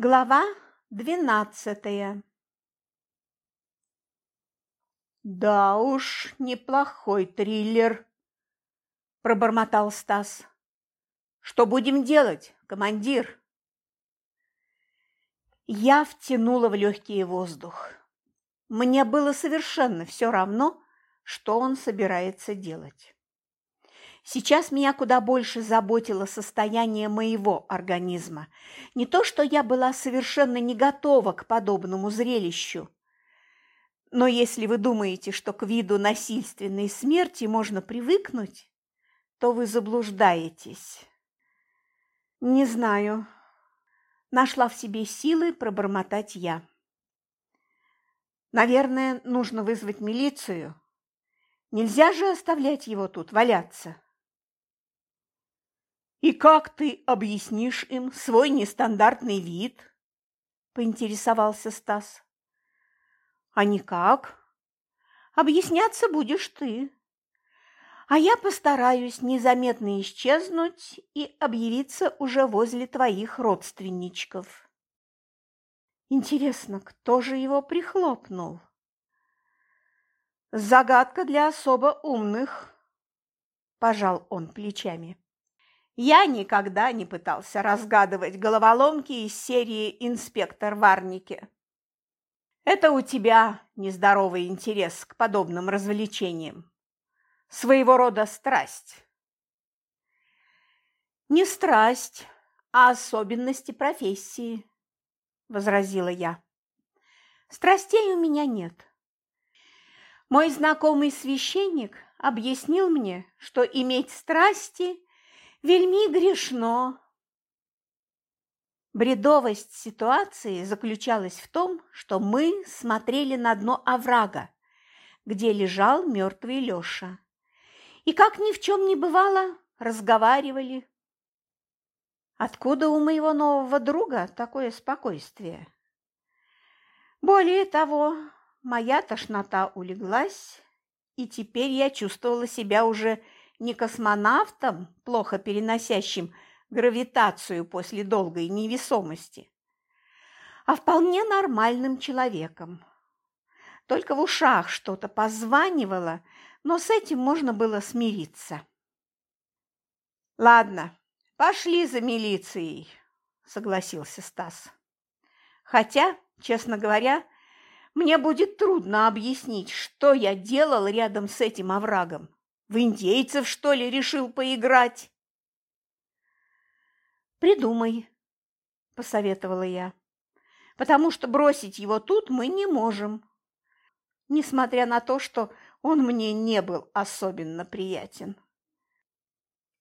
Глава двенадцатая «Да уж, неплохой триллер», – пробормотал Стас. «Что будем делать, командир?» Я втянула в легкий воздух. Мне было совершенно все равно, что он собирается делать. Сейчас меня куда больше заботило состояние моего организма. Не то, что я была совершенно не готова к подобному зрелищу. Но если вы думаете, что к виду насильственной смерти можно привыкнуть, то вы заблуждаетесь. Не знаю. Нашла в себе силы пробормотать я. Наверное, нужно вызвать милицию. Нельзя же оставлять его тут валяться. «И как ты объяснишь им свой нестандартный вид?» – поинтересовался Стас. «А никак. Объясняться будешь ты. А я постараюсь незаметно исчезнуть и объявиться уже возле твоих родственничков». Интересно, кто же его прихлопнул? Загадка для особо умных, пожал он плечами. Я никогда не пытался разгадывать головоломки из серии «Инспектор Варники». Это у тебя нездоровый интерес к подобным развлечениям. Своего рода страсть. Не страсть, а особенности профессии, возразила я. Страстей у меня нет. Мой знакомый священник объяснил мне, что иметь страсти вельми грешно. Бредовость ситуации заключалась в том, что мы смотрели на дно оврага, где лежал мертвый Лёша. И как ни в чем не бывало, разговаривали. Откуда у моего нового друга такое спокойствие? Более того, моя тошнота улеглась, и теперь я чувствовала себя уже не космонавтом, плохо переносящим гравитацию после долгой невесомости, а вполне нормальным человеком. Только в ушах что-то позванивало, но с этим можно было смириться. «Ладно, пошли за милицией», – согласился Стас. «Хотя, честно говоря, мне будет трудно объяснить, что я делал рядом с этим оврагом. В индейцев, что ли, решил поиграть? Придумай, посоветовала я. Потому что бросить его тут мы не можем. Несмотря на то, что он мне не был особенно приятен.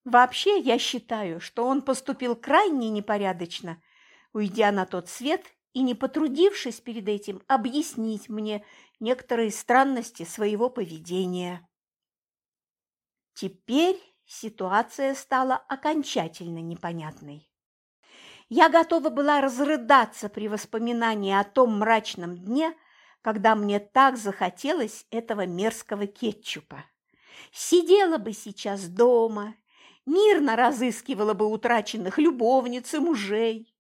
Вообще, я считаю, что он поступил крайне непорядочно, уйдя на тот свет и не потрудившись перед этим объяснить мне некоторые странности своего поведения. Теперь ситуация стала окончательно непонятной. Я готова была разрыдаться при воспоминании о том мрачном дне, когда мне так захотелось этого мерзкого кетчупа. Сидела бы сейчас дома, мирно разыскивала бы утраченных любовниц и мужей.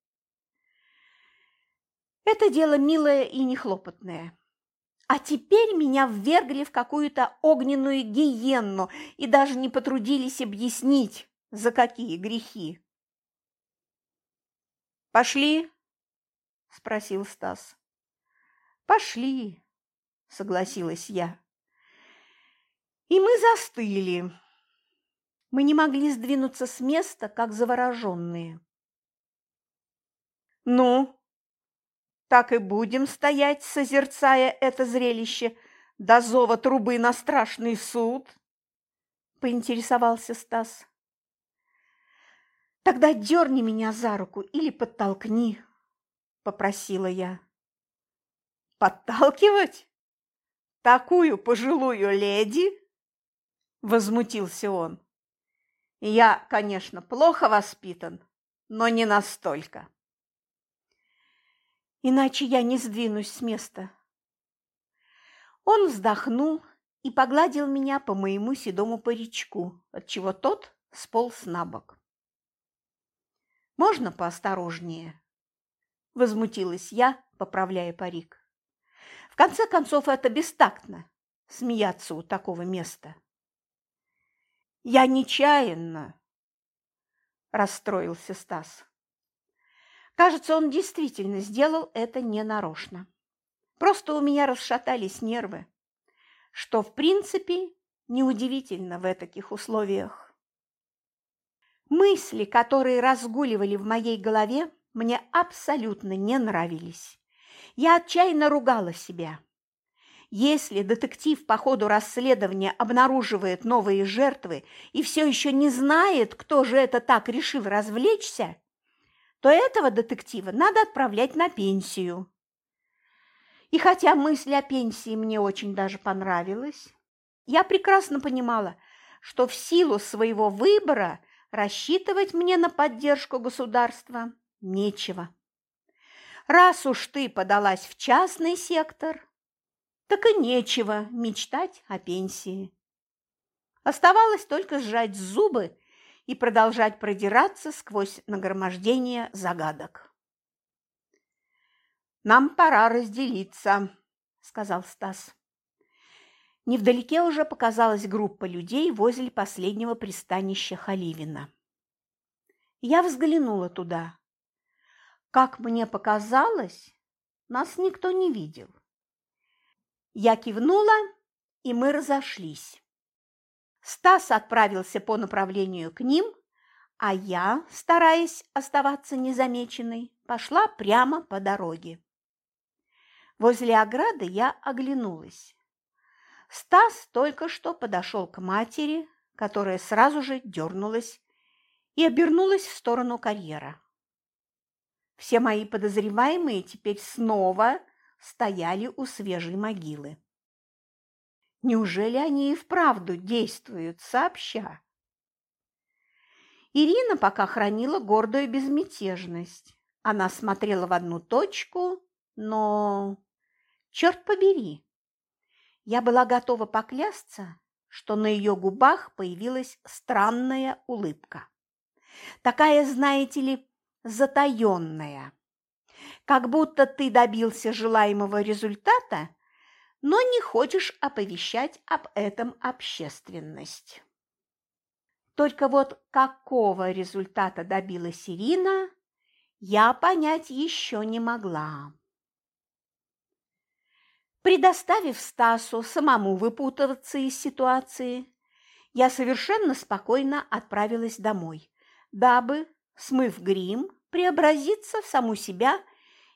Это дело милое и нехлопотное. А теперь меня ввергли в какую-то огненную гиенну и даже не потрудились объяснить, за какие грехи. «Пошли?» – спросил Стас. «Пошли», – согласилась я. И мы застыли. Мы не могли сдвинуться с места, как завороженные. «Ну, так и будем стоять, созерцая это зрелище до зова трубы на страшный суд? Поинтересовался Стас. Тогда дерни меня за руку или подтолкни, попросила я. Подталкивать? Такую пожилую леди? Возмутился он. Я, конечно, плохо воспитан, но не настолько иначе я не сдвинусь с места. Он вздохнул и погладил меня по моему седому паричку, отчего тот сполз на бок. «Можно поосторожнее?» возмутилась я, поправляя парик. В конце концов, это бестактно – смеяться у такого места. «Я нечаянно», – расстроился Стас. Кажется, он действительно сделал это ненарочно. Просто у меня расшатались нервы, что, в принципе, неудивительно в таких условиях. Мысли, которые разгуливали в моей голове, мне абсолютно не нравились. Я отчаянно ругала себя. Если детектив по ходу расследования обнаруживает новые жертвы и все еще не знает, кто же это так решил развлечься, то этого детектива надо отправлять на пенсию. И хотя мысль о пенсии мне очень даже понравилась, я прекрасно понимала, что в силу своего выбора рассчитывать мне на поддержку государства нечего. Раз уж ты подалась в частный сектор, так и нечего мечтать о пенсии. Оставалось только сжать зубы и продолжать продираться сквозь нагромождение загадок. «Нам пора разделиться», – сказал Стас. Невдалеке уже показалась группа людей возле последнего пристанища Халивина. Я взглянула туда. Как мне показалось, нас никто не видел. Я кивнула, и мы разошлись. Стас отправился по направлению к ним, а я, стараясь оставаться незамеченной, пошла прямо по дороге. Возле ограды я оглянулась. Стас только что подошел к матери, которая сразу же дернулась и обернулась в сторону карьера. Все мои подозреваемые теперь снова стояли у свежей могилы. Неужели они и вправду действуют сообща? Ирина пока хранила гордую безмятежность. Она смотрела в одну точку, но... Черт побери! Я была готова поклясться, что на ее губах появилась странная улыбка. Такая, знаете ли, затаенная. Как будто ты добился желаемого результата, но не хочешь оповещать об этом общественность. Только вот какого результата добилась Ирина, я понять еще не могла. Предоставив Стасу самому выпутываться из ситуации, я совершенно спокойно отправилась домой, дабы, смыв грим, преобразиться в саму себя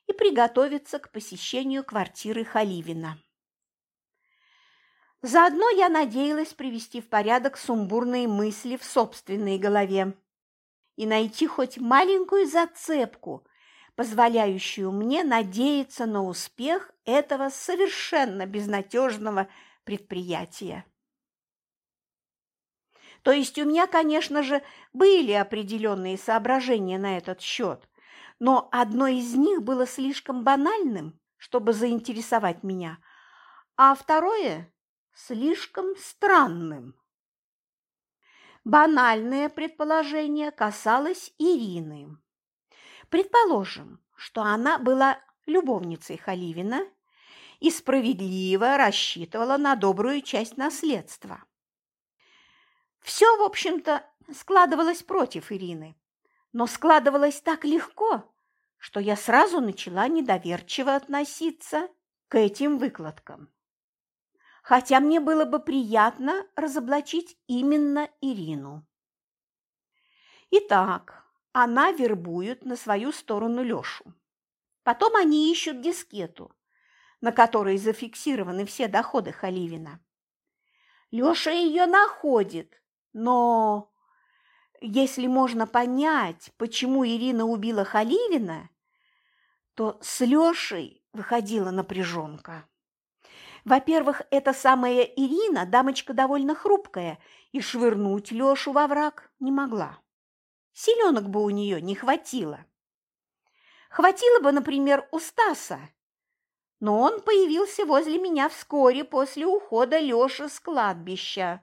и приготовиться к посещению квартиры Халивина. Заодно я надеялась привести в порядок сумбурные мысли в собственной голове и найти хоть маленькую зацепку, позволяющую мне надеяться на успех этого совершенно безнадежного предприятия. То есть у меня, конечно же, были определенные соображения на этот счет, но одно из них было слишком банальным, чтобы заинтересовать меня, а второе – слишком странным. Банальное предположение касалось Ирины. Предположим, что она была любовницей Халивина и справедливо рассчитывала на добрую часть наследства. Все, в общем-то, складывалось против Ирины, но складывалось так легко, что я сразу начала недоверчиво относиться к этим выкладкам. Хотя мне было бы приятно разоблачить именно Ирину. Итак, она вербует на свою сторону Лёшу. Потом они ищут дискету, на которой зафиксированы все доходы Халивина. Лёша её находит, но если можно понять, почему Ирина убила Халивина, то с Лёшей выходила напряженка. Во-первых, эта самая Ирина дамочка довольно хрупкая и швырнуть Лёшу во враг не могла. Селенок бы у нее не хватило. Хватило бы, например, у Стаса. Но он появился возле меня вскоре после ухода Лёши с кладбища.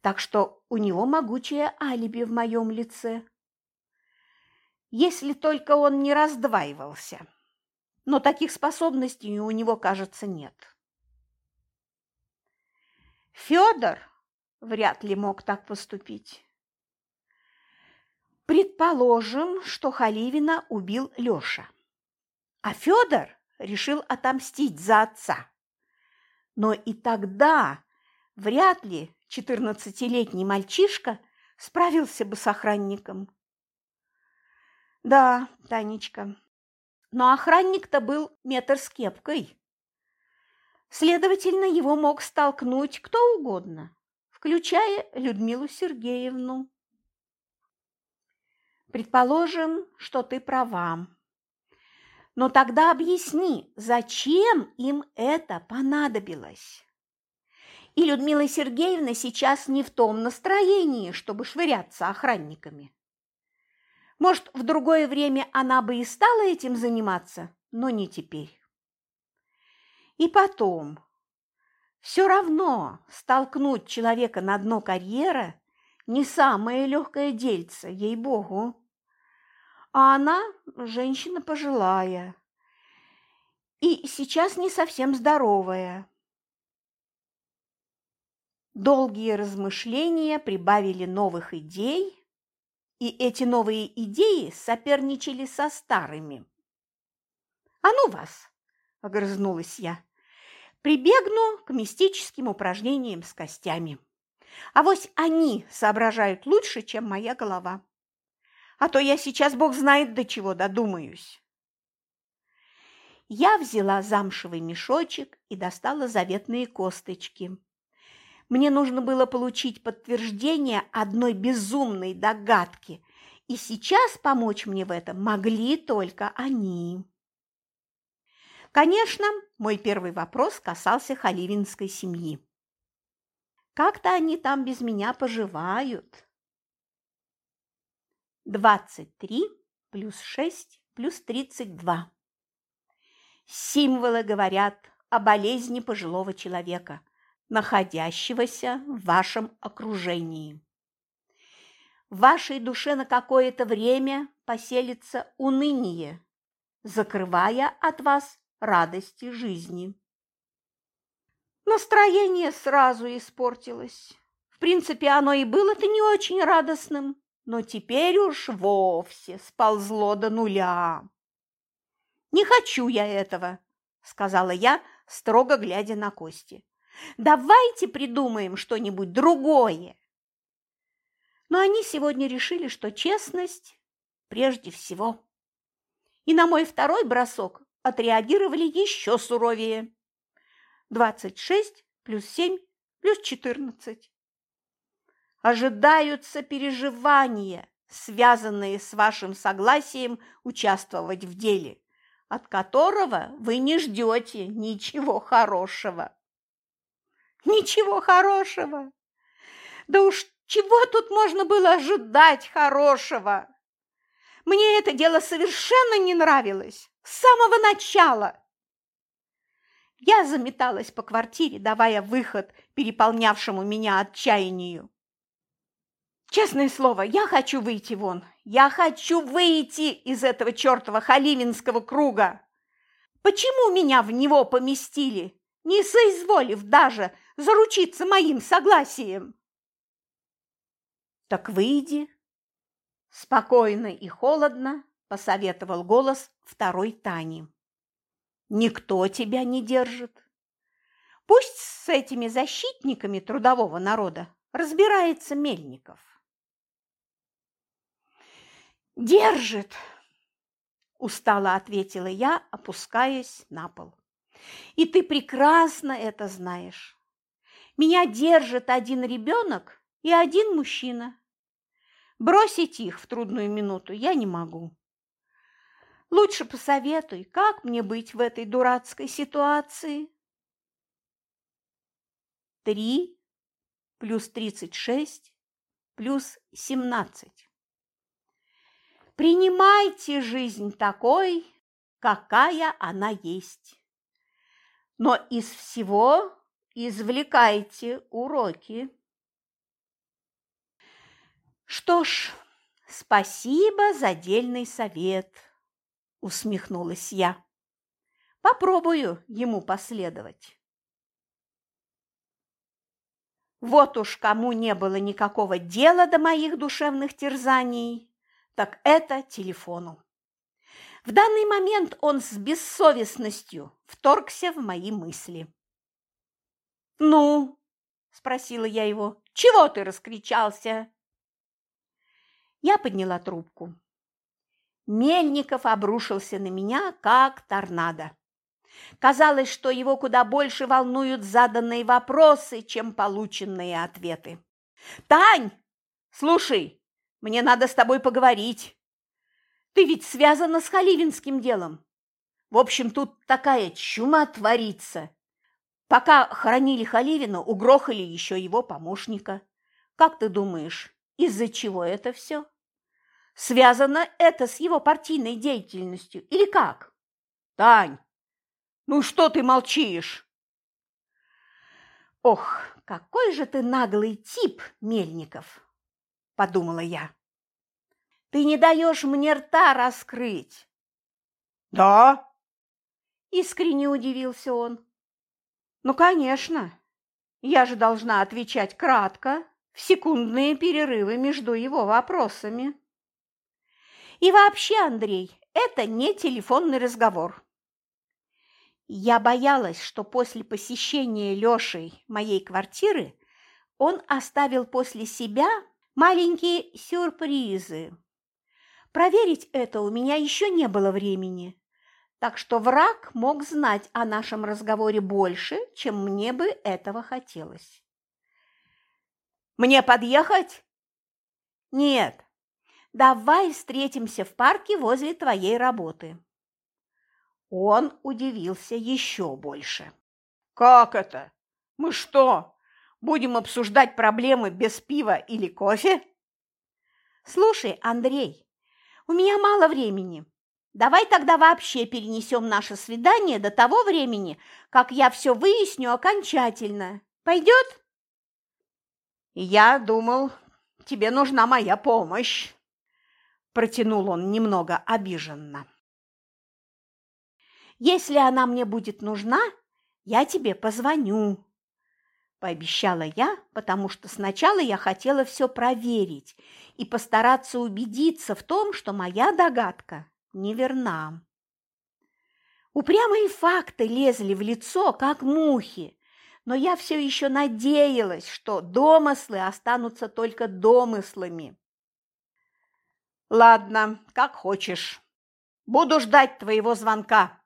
Так что у него могучее алиби в моем лице. если только он не раздваивался. Но таких способностей у него, кажется, нет. Федор вряд ли мог так поступить. Предположим, что Халивина убил Лёша, а Федор решил отомстить за отца. Но и тогда вряд ли четырнадцатилетний мальчишка справился бы с охранником. Да, Танечка, но охранник-то был метр с кепкой. Следовательно, его мог столкнуть кто угодно, включая Людмилу Сергеевну. Предположим, что ты права. Но тогда объясни, зачем им это понадобилось? И Людмила Сергеевна сейчас не в том настроении, чтобы швыряться охранниками. Может, в другое время она бы и стала этим заниматься, но не теперь. И потом, все равно столкнуть человека на дно карьера не самое легкое дельце, ей-богу. А она женщина пожилая и сейчас не совсем здоровая. Долгие размышления прибавили новых идей, и эти новые идеи соперничали со старыми. «А ну вас!» – огрызнулась я. «Прибегну к мистическим упражнениям с костями. А вось они соображают лучше, чем моя голова. А то я сейчас, бог знает, до чего додумаюсь». Я взяла замшевый мешочек и достала заветные косточки. Мне нужно было получить подтверждение одной безумной догадки, и сейчас помочь мне в этом могли только они. Конечно, мой первый вопрос касался халивинской семьи. Как-то они там без меня поживают. 23 плюс 6 плюс 32. Символы говорят о болезни пожилого человека, находящегося в вашем окружении. В вашей душе на какое-то время поселится уныние, закрывая от вас радости жизни. Настроение сразу испортилось. В принципе, оно и было-то не очень радостным, но теперь уж вовсе сползло до нуля. «Не хочу я этого», – сказала я, строго глядя на Кости. Давайте придумаем что-нибудь другое. Но они сегодня решили, что честность прежде всего. И на мой второй бросок отреагировали еще суровее. 26 плюс 7 плюс 14. Ожидаются переживания, связанные с вашим согласием участвовать в деле, от которого вы не ждете ничего хорошего. Ничего хорошего. Да уж чего тут можно было ожидать хорошего? Мне это дело совершенно не нравилось с самого начала. Я заметалась по квартире, давая выход переполнявшему меня отчаянию. Честное слово, я хочу выйти вон. Я хочу выйти из этого чертова халивинского круга. Почему меня в него поместили, не соизволив даже заручиться моим согласием. Так выйди. Спокойно и холодно посоветовал голос второй Тани. Никто тебя не держит. Пусть с этими защитниками трудового народа разбирается Мельников. «Держит!» – устало ответила я, опускаясь на пол. «И ты прекрасно это знаешь. Меня держит один ребенок и один мужчина. Бросить их в трудную минуту я не могу. Лучше посоветуй, как мне быть в этой дурацкой ситуации. Три плюс тридцать шесть плюс семнадцать. Принимайте жизнь такой, какая она есть. Но из всего извлекайте уроки. Что ж, Спасибо за дельный совет, усмехнулась я. Попробую ему последовать. Вот уж кому не было никакого дела до моих душевных терзаний, так это телефону. В данный момент он с бессовестностью вторгся в мои мысли. «Ну?» – спросила я его. «Чего ты раскричался?» Я подняла трубку. Мельников обрушился на меня, как торнадо. Казалось, что его куда больше волнуют заданные вопросы, чем полученные ответы. «Тань, слушай, мне надо с тобой поговорить. Ты ведь связана с Халивинским делом. В общем, тут такая чума творится. Пока хоронили Халивина, угрохали еще его помощника. Как ты думаешь, из-за чего это все? Связано это с его партийной деятельностью или как? Тань, ну что ты молчишь? Ох, какой же ты наглый тип, Мельников, подумала я. Ты не даешь мне рта раскрыть. Да? Искренне удивился он. Ну, конечно. Я же должна отвечать кратко, в секундные перерывы между его вопросами. И вообще, Андрей, это не телефонный разговор. Я боялась, что после посещения Лешей моей квартиры он оставил после себя маленькие сюрпризы. Проверить это у меня еще не было времени, так что враг мог знать о нашем разговоре больше, чем мне бы этого хотелось. «Мне подъехать?» «Нет, давай встретимся в парке возле твоей работы». Он удивился еще больше. «Как это? Мы что, будем обсуждать проблемы без пива или кофе?» «Слушай, Андрей, у меня мало времени. Давай тогда вообще перенесем наше свидание до того времени, как я все выясню окончательно. Пойдет?» «Я думал, тебе нужна моя помощь», – протянул он немного обиженно. Если она мне будет нужна, я тебе позвоню. Пообещала я, потому что сначала я хотела все проверить и постараться убедиться в том, что моя догадка неверна. Упрямые факты лезли в лицо, как мухи, но я все еще надеялась, что домыслы останутся только домыслами. «Ладно, как хочешь. Буду ждать твоего звонка»,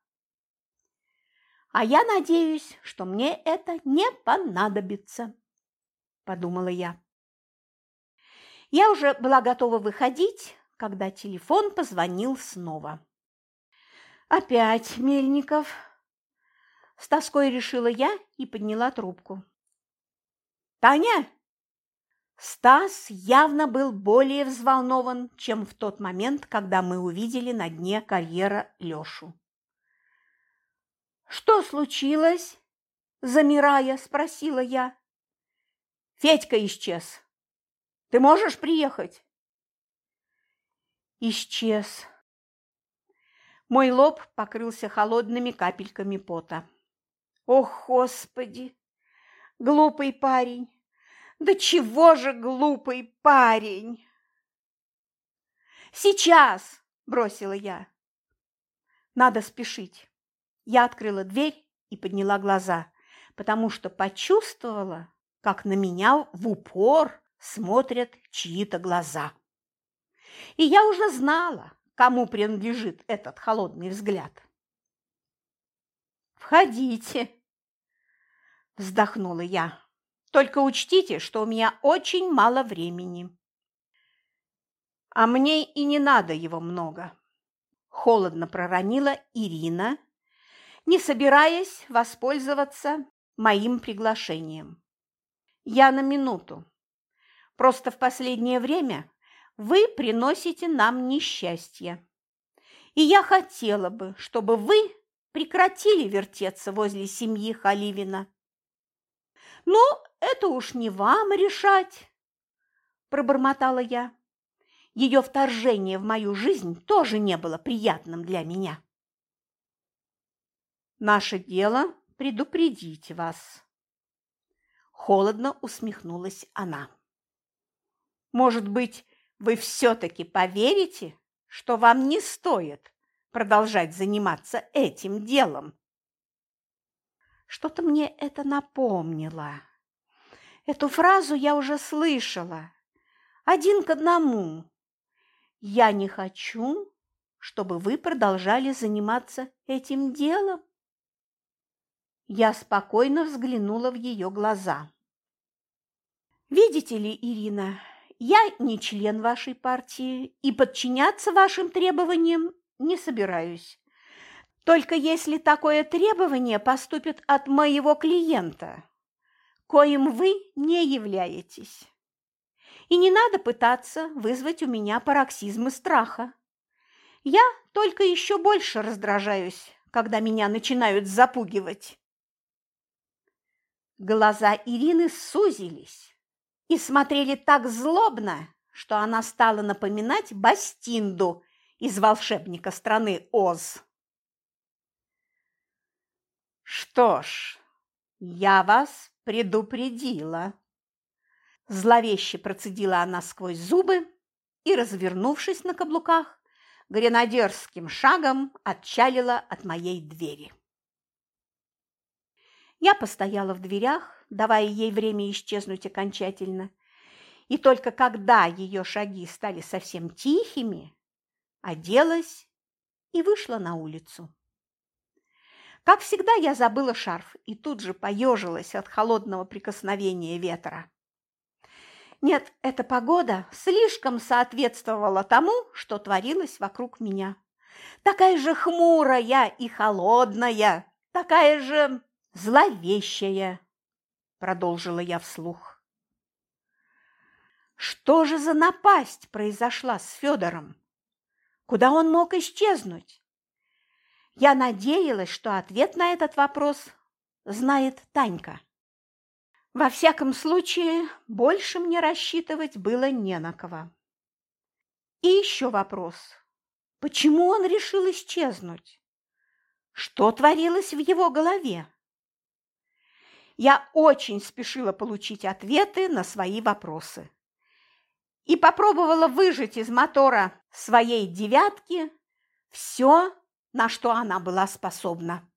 а я надеюсь, что мне это не понадобится, подумала я. Я уже была готова выходить, когда телефон позвонил снова. Опять Мельников. С тоской решила я и подняла трубку. Таня? Стас явно был более взволнован, чем в тот момент, когда мы увидели на дне карьера Лёшу. «Что случилось?» – замирая, спросила я. «Федька исчез. Ты можешь приехать?» Исчез. Мой лоб покрылся холодными капельками пота. «Ох, Господи! Глупый парень! Да чего же глупый парень!» «Сейчас!» – бросила я. «Надо спешить». Я открыла дверь и подняла глаза, потому что почувствовала, как на меня в упор смотрят чьи-то глаза. И я уже знала, кому принадлежит этот холодный взгляд. «Входите!» – вздохнула я. «Только учтите, что у меня очень мало времени». «А мне и не надо его много», – холодно проронила Ирина, не собираясь воспользоваться моим приглашением. Я на минуту. Просто в последнее время вы приносите нам несчастье. И я хотела бы, чтобы вы прекратили вертеться возле семьи Халивина. «Ну, это уж не вам решать», – пробормотала я. ее вторжение в мою жизнь тоже не было приятным для меня. Наше дело предупредить вас. Холодно усмехнулась она. Может быть, вы все-таки поверите, что вам не стоит продолжать заниматься этим делом? Что-то мне это напомнило. Эту фразу я уже слышала. Один к одному. Я не хочу, чтобы вы продолжали заниматься этим делом. Я спокойно взглянула в ее глаза. «Видите ли, Ирина, я не член вашей партии и подчиняться вашим требованиям не собираюсь. Только если такое требование поступит от моего клиента, коим вы не являетесь. И не надо пытаться вызвать у меня пароксизмы страха. Я только еще больше раздражаюсь, когда меня начинают запугивать. Глаза Ирины сузились и смотрели так злобно, что она стала напоминать Бастинду из «Волшебника страны Оз». «Что ж, я вас предупредила», – зловеще процедила она сквозь зубы и, развернувшись на каблуках, гренадерским шагом отчалила от моей двери. Я постояла в дверях, давая ей время исчезнуть окончательно, и только когда ее шаги стали совсем тихими, оделась и вышла на улицу. Как всегда, я забыла шарф и тут же поежилась от холодного прикосновения ветра. Нет, эта погода слишком соответствовала тому, что творилось вокруг меня. Такая же хмурая и холодная, такая же зловещая, продолжила я вслух. Что же за напасть произошла с Федором? Куда он мог исчезнуть? Я надеялась, что ответ на этот вопрос знает Танька. Во всяком случае, больше мне рассчитывать было не на кого. И еще вопрос. Почему он решил исчезнуть? Что творилось в его голове? Я очень спешила получить ответы на свои вопросы и попробовала выжать из мотора своей девятки все, на что она была способна.